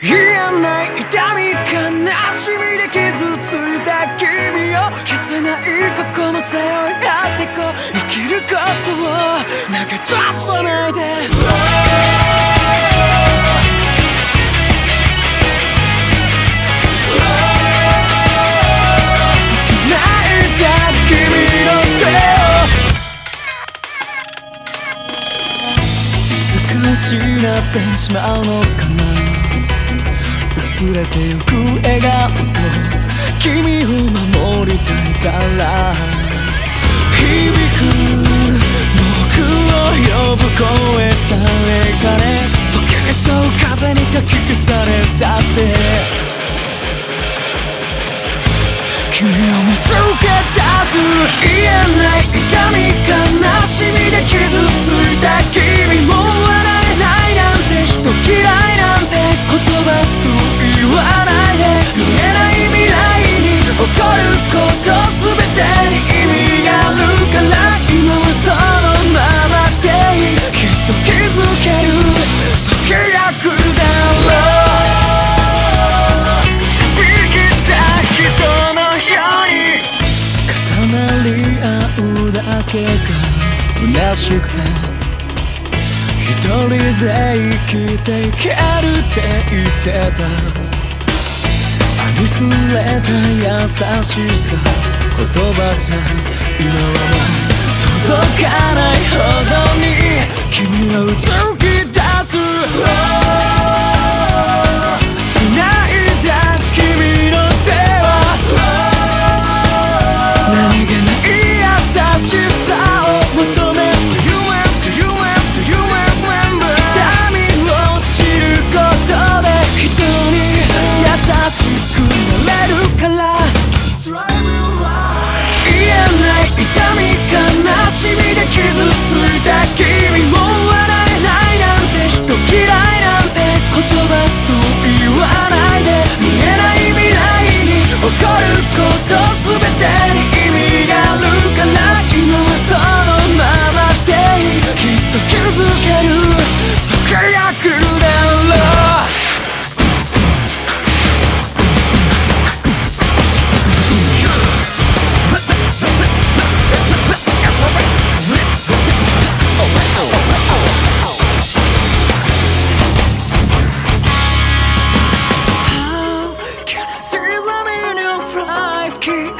言えない痛み悲しみで傷ついた君を消せない過去も背負い合ってこう生きることを投げ出さないでってしまうのかな薄れてゆく笑顔と君を守りたいから。響く僕を呼ぶ声さえかね。時にそう風にかき消されたって。君を見つけ出す言えない痛みらしくて。一人で生きていけるって言ってた。ありふれた優しさ。言葉じゃ今は届かないほどに。君は映る傷ついた君も笑えないなんて人嫌いなんて言葉そう言わないで見えない未来に起こること全てに意味があるから今はそのままでいいきっと気づける tree.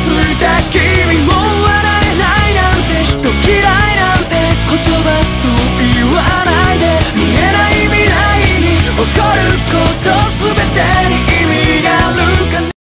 to